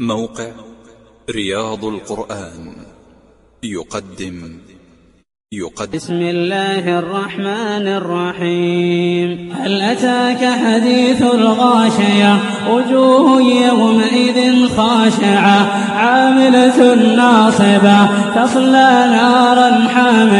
موقع رياض القرآن. يقدم. يقدم. بسم الله الرحمن الرحيم. هل أتاك حديث الغاشية؟ وجوه يومئذ خاشعة. عاملة ناصبة. تصلى نارا حامية